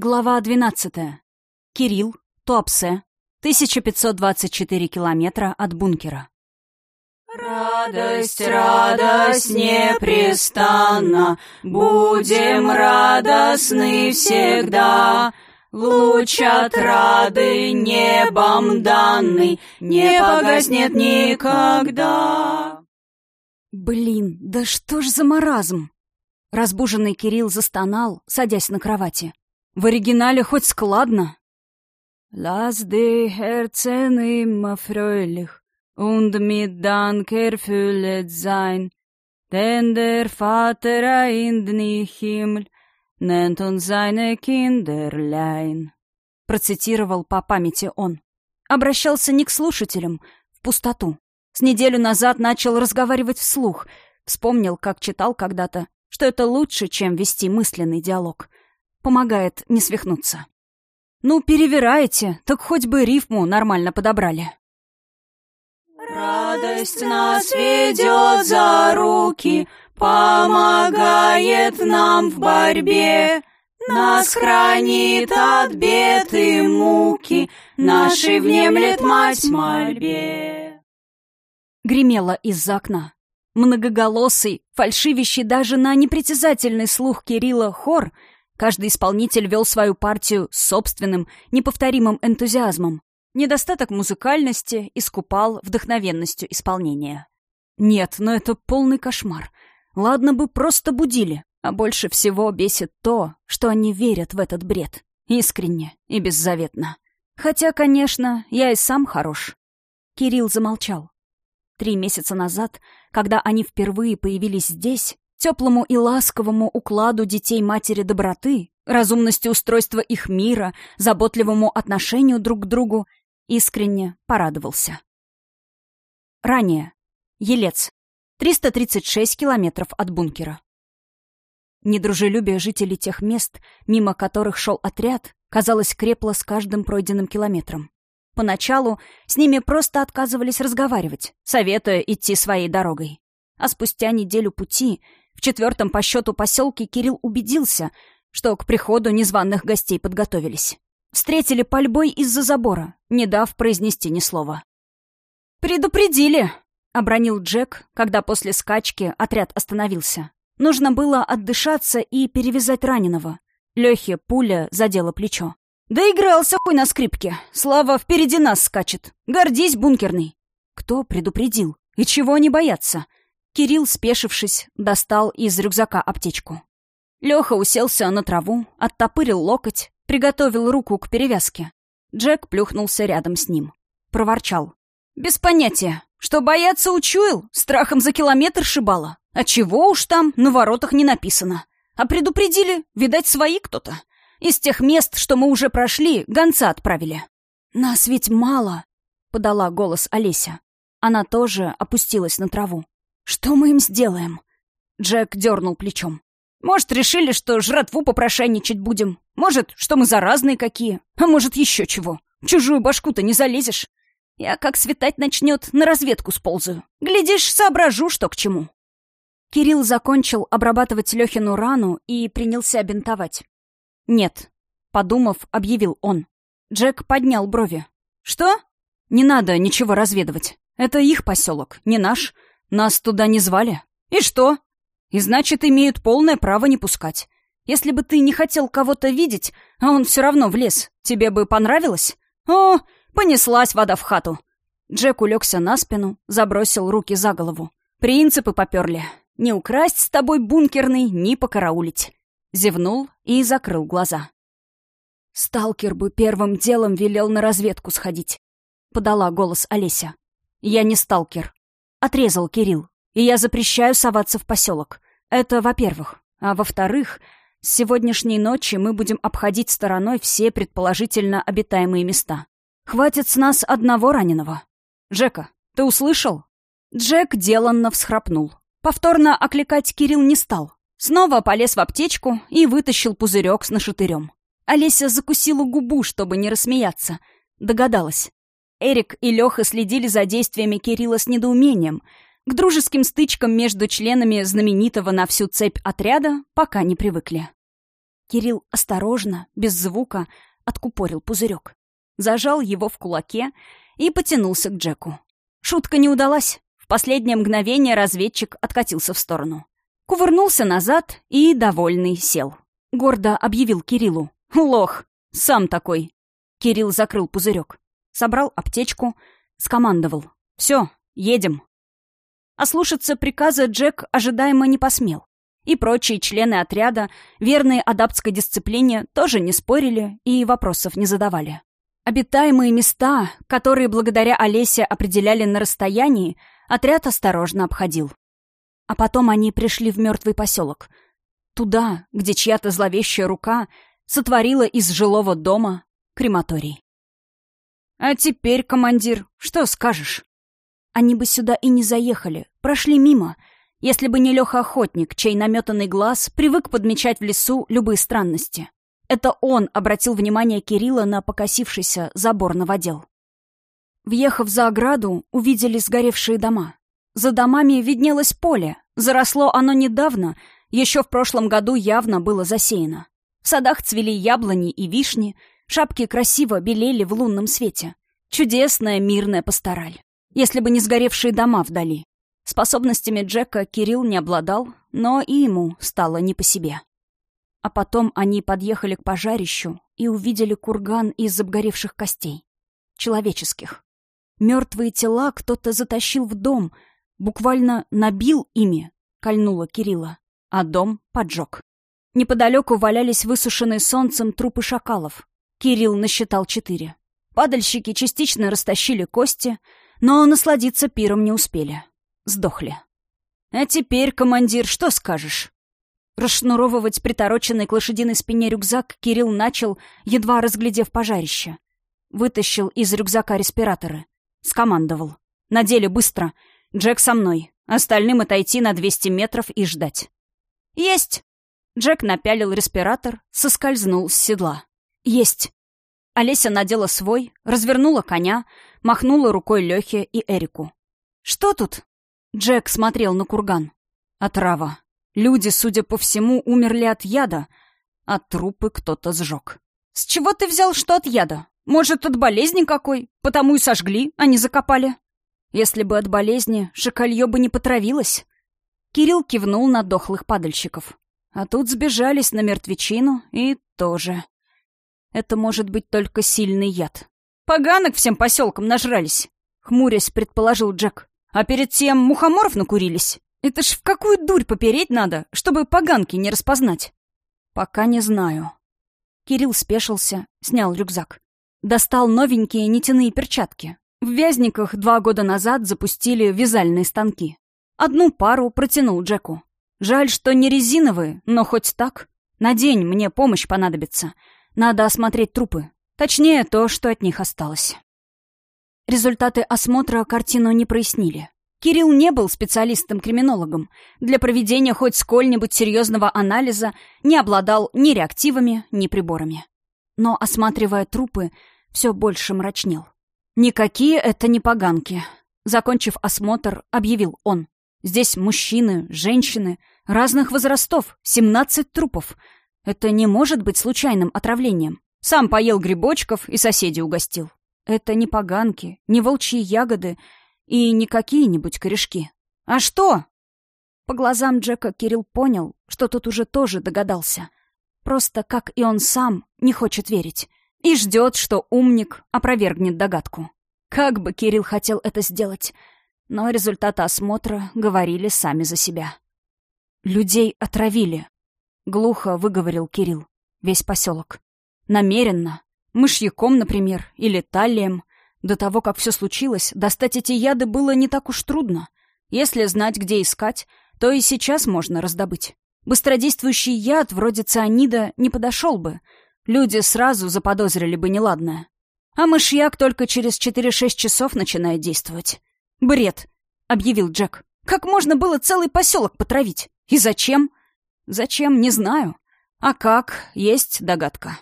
Глава 12. Кирилл, Туапсе, 1524 километра от бункера. Радость, радость непрестанно, Будем радостны всегда. Луч от рады небом данный Не погаснет никогда. Блин, да что ж за маразм? Разбуженный Кирилл застонал, садясь на кровати. В оригинале хоть складно. «Lass die Herzen immer fröhlich und mit Dank erfüllet sein, denn der Vater in den Himmel nennt uns seine Kinderlein», процитировал по памяти он. Обращался не к слушателям, в пустоту. С неделю назад начал разговаривать вслух, вспомнил, как читал когда-то, что это лучше, чем вести мысленный диалог. Помогает не свихнуться. Ну, перевираете, так хоть бы рифму нормально подобрали. Радость нас ведет за руки, помогает нам в борьбе. Нас хранит от бед и муки, нашей внемлет мать мольбе. Гремело из-за окна. Многоголосый, фальшивящий даже на непритязательный слух Кирилла хор — Каждый исполнитель вел свою партию с собственным, неповторимым энтузиазмом. Недостаток музыкальности искупал вдохновенностью исполнения. Нет, но это полный кошмар. Ладно бы просто будили, а больше всего бесит то, что они верят в этот бред. Искренне и беззаветно. Хотя, конечно, я и сам хорош. Кирилл замолчал. Три месяца назад, когда они впервые появились здесь, теплому и ласковому укладу детей матери доброты, разумности устройства их мира, заботливому отношению друг к другу, искренне порадовался. Ранее. Елец. 336 километров от бункера. Недружелюбие жителей тех мест, мимо которых шел отряд, казалось, крепло с каждым пройденным километром. Поначалу с ними просто отказывались разговаривать, советуя идти своей дорогой. А спустя неделю пути в четвертом по счету поселке Кирилл убедился, что к приходу незваных гостей подготовились. Встретили пальбой из-за забора, не дав произнести ни слова. «Предупредили!» — обронил Джек, когда после скачки отряд остановился. Нужно было отдышаться и перевязать раненого. Лехе пуля задела плечо. «Да игрался хуй на скрипке! Слава впереди нас скачет! Гордись, бункерный!» Кто предупредил? И чего они боятся? Кирилл, спешившись, достал из рюкзака аптечку. Леха уселся на траву, оттопырил локоть, приготовил руку к перевязке. Джек плюхнулся рядом с ним. Проворчал. «Без понятия. Что бояться учуял? Страхом за километр шибало. А чего уж там, на воротах не написано. А предупредили, видать, свои кто-то. Из тех мест, что мы уже прошли, гонца отправили». «Нас ведь мало», — подала голос Олеся. Она тоже опустилась на траву. «Что мы им сделаем?» Джек дернул плечом. «Может, решили, что жратву попрошайничать будем? Может, что мы заразные какие? А может, еще чего? чужую башку-то не залезешь. Я, как светать начнет, на разведку сползаю. Глядишь, соображу, что к чему». Кирилл закончил обрабатывать Лехину рану и принялся бинтовать. «Нет», — подумав, объявил он. Джек поднял брови. «Что?» «Не надо ничего разведывать. Это их поселок, не наш. Нас туда не звали. И что? И значит, имеют полное право не пускать. Если бы ты не хотел кого-то видеть, а он все равно влез, тебе бы понравилось? О, понеслась вода в хату. Джек улегся на спину, забросил руки за голову. Принципы поперли. Не украсть с тобой бункерный, ни покараулить. Зевнул и закрыл глаза. «Сталкер бы первым делом велел на разведку сходить», — подала голос Олеся. «Я не сталкер», Отрезал Кирилл. И я запрещаю соваться в поселок. Это во-первых. А во-вторых, с сегодняшней ночи мы будем обходить стороной все предположительно обитаемые места. Хватит с нас одного раненого. Джека, ты услышал? Джек деланно всхрапнул. Повторно окликать Кирилл не стал. Снова полез в аптечку и вытащил пузырек с нашатырем. Олеся закусила губу, чтобы не рассмеяться. Догадалась. Эрик и Леха следили за действиями Кирилла с недоумением. К дружеским стычкам между членами знаменитого на всю цепь отряда пока не привыкли. Кирилл осторожно, без звука, откупорил пузырек. Зажал его в кулаке и потянулся к Джеку. Шутка не удалась. В последнее мгновение разведчик откатился в сторону. Кувырнулся назад и, довольный, сел. Гордо объявил Кириллу. «Лох! Сам такой!» Кирилл закрыл пузырек. Собрал аптечку, скомандовал. «Все, едем!» Ослушаться приказа Джек ожидаемо не посмел. И прочие члены отряда, верные адаптской дисциплине, тоже не спорили и вопросов не задавали. Обитаемые места, которые благодаря Олесе определяли на расстоянии, отряд осторожно обходил. А потом они пришли в мертвый поселок. Туда, где чья-то зловещая рука сотворила из жилого дома крематорий. «А теперь, командир, что скажешь?» Они бы сюда и не заехали, прошли мимо, если бы не Леха-охотник, чей наметанный глаз привык подмечать в лесу любые странности. Это он обратил внимание Кирилла на покосившийся забор новодел. Въехав за ограду, увидели сгоревшие дома. За домами виднелось поле. Заросло оно недавно, еще в прошлом году явно было засеяно. В садах цвели яблони и вишни, шапки красиво белели в лунном свете. Чудесная мирная пастораль. Если бы не сгоревшие дома вдали. Способностями Джека Кирилл не обладал, но и ему стало не по себе. А потом они подъехали к пожарищу и увидели курган из обгоревших костей. Человеческих. Мертвые тела кто-то затащил в дом — Буквально набил ими, кольнула Кирилла, а дом поджег. Неподалеку валялись высушенные солнцем трупы шакалов. Кирилл насчитал четыре. Падальщики частично растащили кости, но насладиться пиром не успели. Сдохли. «А теперь, командир, что скажешь?» Расшнуровывать притороченный к лошадиной спине рюкзак Кирилл начал, едва разглядев пожарище. Вытащил из рюкзака респираторы. Скомандовал. «Надели быстро. Джек со мной. Остальным отойти на 200 метров и ждать. Есть. Джек напялил респиратор, соскользнул с седла. Есть. Олеся надела свой, развернула коня, махнула рукой Лехе и Эрику. «Что тут?» Джек смотрел на курган. «Отрава. Люди, судя по всему, умерли от яда, а трупы кто-то сжег». «С чего ты взял, что от яда? Может, от болезни какой? Потому и сожгли, а не закопали?» Если бы от болезни, шакалье бы не потравилось. Кирилл кивнул на дохлых падальщиков. А тут сбежались на мертвечину и тоже. Это может быть только сильный яд. Поганок всем поселкам нажрались, хмурясь, предположил Джек. А перед тем мухоморов накурились. Это ж в какую дурь попереть надо, чтобы поганки не распознать? Пока не знаю. Кирилл спешился, снял рюкзак. Достал новенькие нитяные перчатки, в Вязниках два года назад запустили вязальные станки. Одну пару протянул Джеку. Жаль, что не резиновые, но хоть так. На день мне помощь понадобится. Надо осмотреть трупы. Точнее, то, что от них осталось. Результаты осмотра картину не прояснили. Кирилл не был специалистом-криминологом. Для проведения хоть сколь-нибудь серьезного анализа не обладал ни реактивами, ни приборами. Но, осматривая трупы, все больше мрачнел. «Никакие это не поганки», — закончив осмотр, объявил он. «Здесь мужчины, женщины, разных возрастов, семнадцать трупов. Это не может быть случайным отравлением. Сам поел грибочков и соседей угостил. Это не поганки, не волчьи ягоды и не какие-нибудь корешки. А что?» По глазам Джека Кирилл понял, что тот уже тоже догадался. Просто, как и он сам, не хочет верить и ждет, что умник опровергнет догадку. Как бы Кирилл хотел это сделать, но результаты осмотра говорили сами за себя. «Людей отравили», — глухо выговорил Кирилл. Весь поселок. Намеренно. Мышьяком, например, или талием. До того, как все случилось, достать эти яды было не так уж трудно. Если знать, где искать, то и сейчас можно раздобыть. Быстродействующий яд, вроде цианида, не подошел бы — Люди сразу заподозрили бы неладное. А мышьяк только через 4-6 часов начинает действовать. «Бред!» — объявил Джек. «Как можно было целый поселок потравить? И зачем?» «Зачем, не знаю. А как, есть догадка.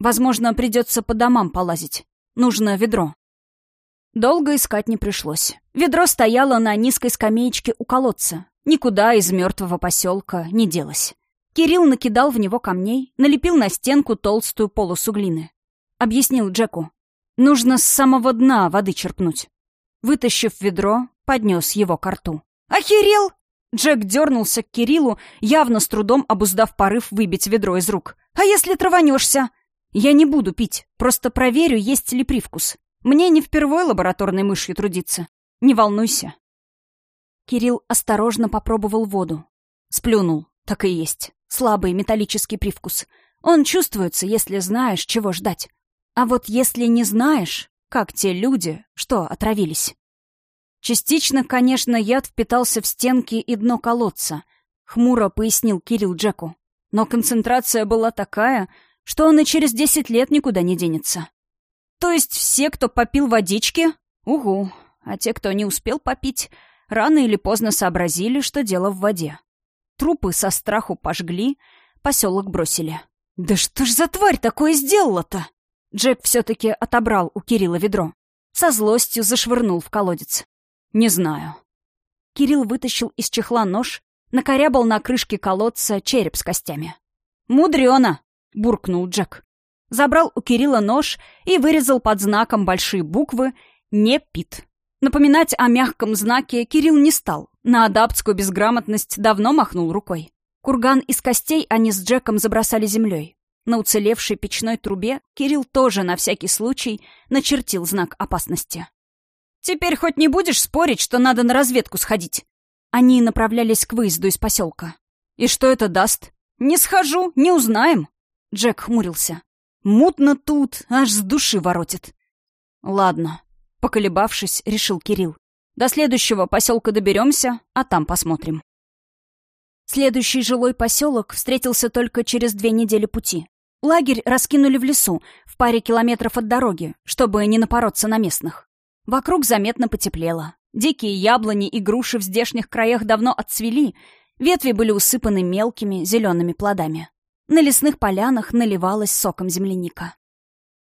Возможно, придется по домам полазить. Нужно ведро». Долго искать не пришлось. Ведро стояло на низкой скамеечке у колодца. Никуда из мертвого поселка не делось. Кирилл накидал в него камней, налепил на стенку толстую полосу глины. Объяснил Джеку. Нужно с самого дна воды черпнуть. Вытащив ведро, поднес его к рту. «Охерел!» Джек дернулся к Кириллу, явно с трудом обуздав порыв выбить ведро из рук. «А если траванешься?» «Я не буду пить, просто проверю, есть ли привкус. Мне не впервой лабораторной мышью трудиться. Не волнуйся». Кирилл осторожно попробовал воду. Сплюнул. Так и есть. Слабый металлический привкус. Он чувствуется, если знаешь, чего ждать. А вот если не знаешь, как те люди, что отравились. Частично, конечно, яд впитался в стенки и дно колодца, хмуро пояснил Кирилл Джеку. Но концентрация была такая, что он и через десять лет никуда не денется. То есть все, кто попил водички? Угу. А те, кто не успел попить, рано или поздно сообразили, что дело в воде. Трупы со страху пожгли, поселок бросили. «Да что ж за тварь такое сделала-то?» Джек все-таки отобрал у Кирилла ведро. Со злостью зашвырнул в колодец. «Не знаю». Кирилл вытащил из чехла нож, накорябал на крышке колодца череп с костями. «Мудрёно!» — буркнул Джек. Забрал у Кирилла нож и вырезал под знаком большие буквы «Не пит». Напоминать о мягком знаке Кирилл не стал. На адаптскую безграмотность давно махнул рукой. Курган из костей они с Джеком забросали землей. На уцелевшей печной трубе Кирилл тоже на всякий случай начертил знак опасности. «Теперь хоть не будешь спорить, что надо на разведку сходить?» Они направлялись к выезду из поселка. «И что это даст?» «Не схожу, не узнаем». Джек хмурился. «Мутно тут, аж с души воротит». «Ладно», Поколебавшись, решил Кирилл. До следующего поселка доберемся, а там посмотрим. Следующий жилой поселок встретился только через две недели пути. Лагерь раскинули в лесу, в паре километров от дороги, чтобы не напороться на местных. Вокруг заметно потеплело. Дикие яблони и груши в здешних краях давно отцвели, ветви были усыпаны мелкими зелеными плодами. На лесных полянах наливалась соком земляника.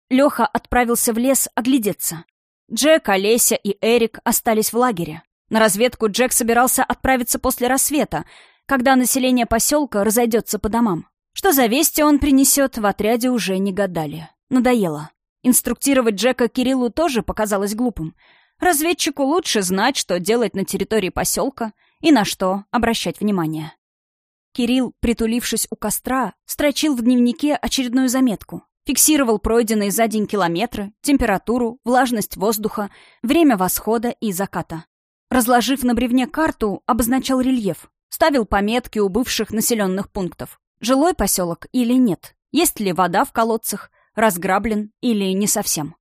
Леха отправился в лес оглядеться. Джек, Олеся и Эрик остались в лагере. На разведку Джек собирался отправиться после рассвета, когда население поселка разойдется по домам. Что за вести он принесет, в отряде уже не гадали. Надоело. Инструктировать Джека Кириллу тоже показалось глупым. Разведчику лучше знать, что делать на территории поселка и на что обращать внимание. Кирилл, притулившись у костра, строчил в дневнике очередную заметку. Фиксировал пройденные за день километры, температуру, влажность воздуха, время восхода и заката. Разложив на бревне карту, обозначал рельеф. Ставил пометки у бывших населенных пунктов. Жилой поселок или нет? Есть ли вода в колодцах? Разграблен или не совсем?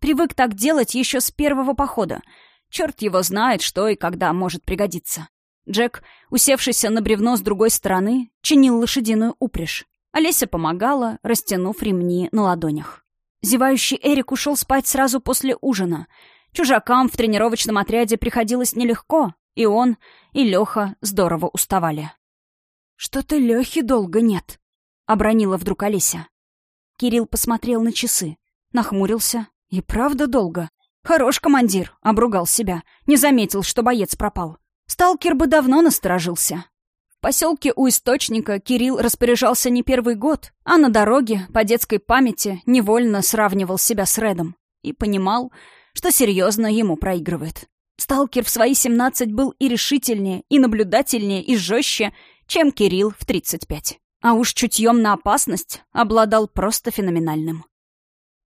Привык так делать еще с первого похода. Черт его знает, что и когда может пригодиться. Джек, усевшийся на бревно с другой стороны, чинил лошадиную упряжь. Олеся помогала, растянув ремни на ладонях. Зевающий Эрик ушел спать сразу после ужина. Чужакам в тренировочном отряде приходилось нелегко, и он, и Леха здорово уставали. «Что-то Лехи долго нет», — обронила вдруг Олеся. Кирилл посмотрел на часы, нахмурился. «И правда долго. Хорош командир», — обругал себя. Не заметил, что боец пропал. Сталкер бы давно насторожился. В поселке у источника Кирилл распоряжался не первый год, а на дороге, по детской памяти, невольно сравнивал себя с Редом. И понимал, что серьезно ему проигрывает. Сталкер в свои 17 был и решительнее, и наблюдательнее, и жестче, чем Кирилл в 35. А уж чутьем на опасность обладал просто феноменальным.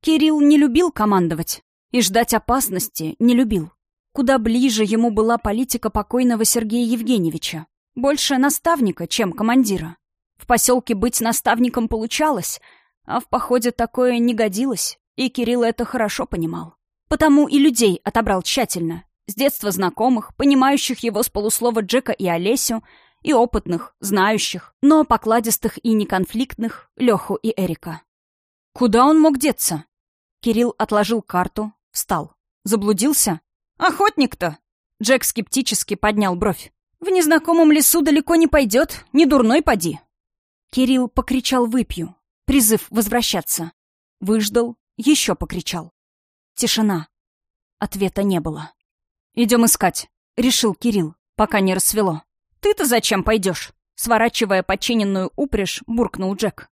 Кирилл не любил командовать, и ждать опасности не любил. Куда ближе ему была политика покойного Сергея Евгеньевича. Больше наставника, чем командира. В поселке быть наставником получалось, а в походе такое не годилось, и Кирилл это хорошо понимал. Потому и людей отобрал тщательно. С детства знакомых, понимающих его с полуслова Джека и Олесю, и опытных, знающих, но покладистых и неконфликтных Леху и Эрика. Куда он мог деться? Кирилл отложил карту, встал. Заблудился? Охотник-то! Джек скептически поднял бровь. В незнакомом лесу далеко не пойдет, не дурной поди. Кирилл покричал «выпью», призыв возвращаться. Выждал, еще покричал. Тишина. Ответа не было. «Идем искать», — решил Кирилл, пока не рассвело. «Ты-то зачем пойдешь?» Сворачивая подчиненную упряжь, буркнул Джек.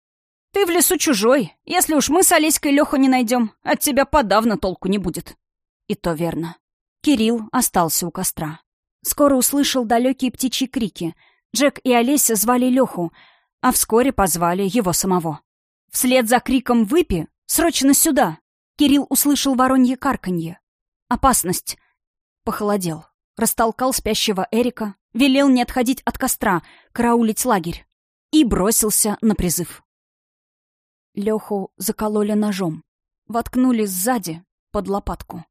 «Ты в лесу чужой. Если уж мы с Олеськой Леху не найдем, от тебя подавно толку не будет». И то верно. Кирилл остался у костра. Скоро услышал далекие птичьи крики. Джек и Олеся звали Леху, а вскоре позвали его самого. Вслед за криком «Выпи! Срочно сюда!» Кирилл услышал воронье карканье. «Опасность!» Похолодел. Растолкал спящего Эрика, велел не отходить от костра, караулить лагерь. И бросился на призыв. Леху закололи ножом. Воткнули сзади, под лопатку.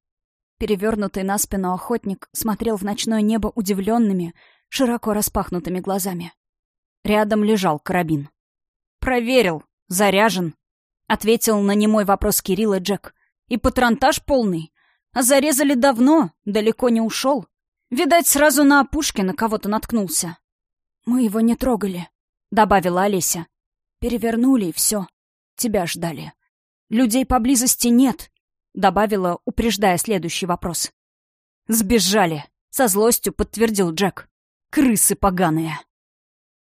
Перевернутый на спину охотник смотрел в ночное небо удивленными, широко распахнутыми глазами. Рядом лежал карабин. «Проверил. Заряжен», — ответил на немой вопрос Кирилла Джек. «И патронтаж полный. А зарезали давно, далеко не ушел. Видать, сразу на опушке на кого-то наткнулся». «Мы его не трогали», — добавила Олеся. «Перевернули, и все. Тебя ждали. Людей поблизости нет. — добавила, упреждая следующий вопрос. «Сбежали!» — со злостью подтвердил Джек. «Крысы поганые!»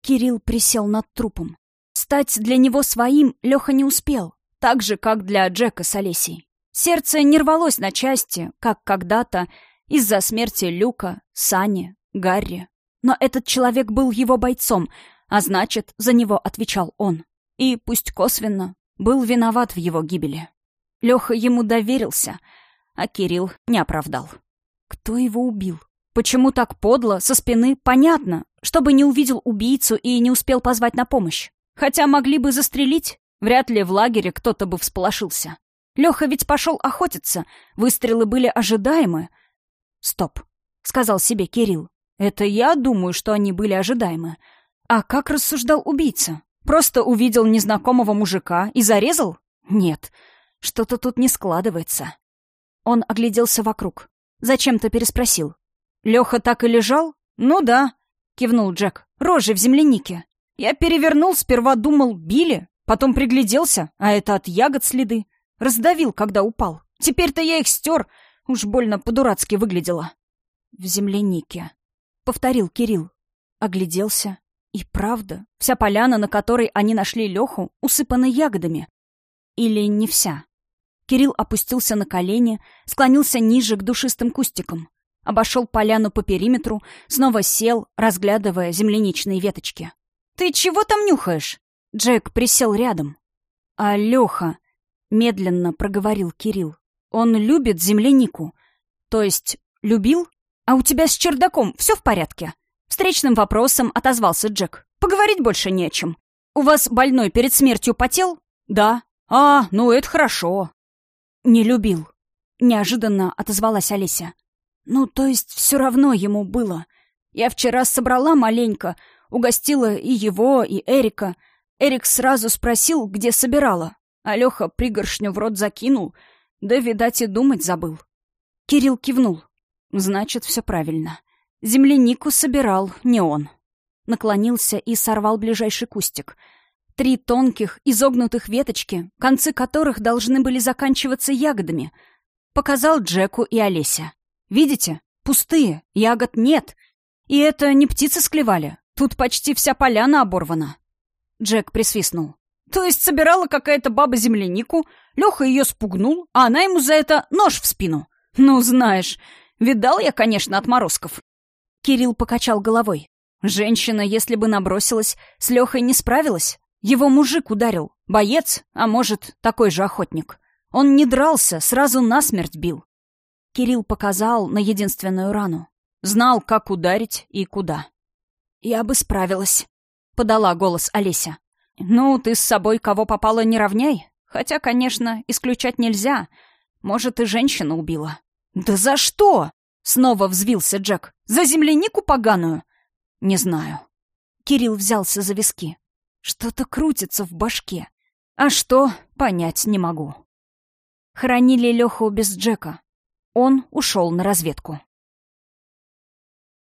Кирилл присел над трупом. Стать для него своим Леха не успел, так же, как для Джека с Олесей. Сердце не рвалось на части, как когда-то, из-за смерти Люка, Сани, Гарри. Но этот человек был его бойцом, а значит, за него отвечал он. И, пусть косвенно, был виноват в его гибели. Леха ему доверился, а Кирилл не оправдал. Кто его убил? Почему так подло, со спины, понятно, чтобы не увидел убийцу и не успел позвать на помощь. Хотя могли бы застрелить, вряд ли в лагере кто-то бы всполошился. Леха ведь пошел охотиться, выстрелы были ожидаемы. «Стоп», — сказал себе Кирилл. «Это я думаю, что они были ожидаемы. А как рассуждал убийца? Просто увидел незнакомого мужика и зарезал? Нет, что-то тут не складывается. Он огляделся вокруг. Зачем-то переспросил. «Леха так и лежал?» «Ну да», — кивнул Джек. «Рожи в землянике. Я перевернул, сперва думал, били, потом пригляделся, а это от ягод следы. Раздавил, когда упал. Теперь-то я их стер. Уж больно по-дурацки выглядело». «В землянике», — повторил Кирилл. Огляделся. И правда, вся поляна, на которой они нашли Леху, усыпана ягодами. Или не вся. Кирилл опустился на колени, склонился ниже к душистым кустикам. Обошел поляну по периметру, снова сел, разглядывая земляничные веточки. «Ты чего там нюхаешь?» Джек присел рядом. «А Леха...» — медленно проговорил Кирилл. «Он любит землянику. То есть, любил? А у тебя с чердаком все в порядке?» Встречным вопросом отозвался Джек. «Поговорить больше не о чем. У вас больной перед смертью потел?» «Да». «А, ну это хорошо. «Не любил», — неожиданно отозвалась Олеся. «Ну, то есть все равно ему было. Я вчера собрала маленько, угостила и его, и Эрика. Эрик сразу спросил, где собирала, а Леха пригоршню в рот закинул, да, видать, и думать забыл». Кирилл кивнул. «Значит, все правильно. Землянику собирал не он». Наклонился и сорвал ближайший кустик — Три тонких, изогнутых веточки, концы которых должны были заканчиваться ягодами. Показал Джеку и Олеся. «Видите? Пустые, ягод нет. И это не птицы склевали. Тут почти вся поляна оборвана». Джек присвистнул. «То есть собирала какая-то баба землянику, Леха ее спугнул, а она ему за это нож в спину. Ну, знаешь, видал я, конечно, отморозков». Кирилл покачал головой. Женщина, если бы набросилась, с Лехой не справилась. Его мужик ударил. Боец, а может, такой же охотник. Он не дрался, сразу насмерть бил. Кирилл показал на единственную рану. Знал, как ударить и куда. «Я бы справилась», — подала голос Олеся. «Ну, ты с собой кого попало не равняй. Хотя, конечно, исключать нельзя. Может, и женщина убила». «Да за что?» — снова взвился Джек. «За землянику поганую?» «Не знаю». Кирилл взялся за виски. Что-то крутится в башке. А что, понять не могу. Хоронили Леху без Джека. Он ушел на разведку.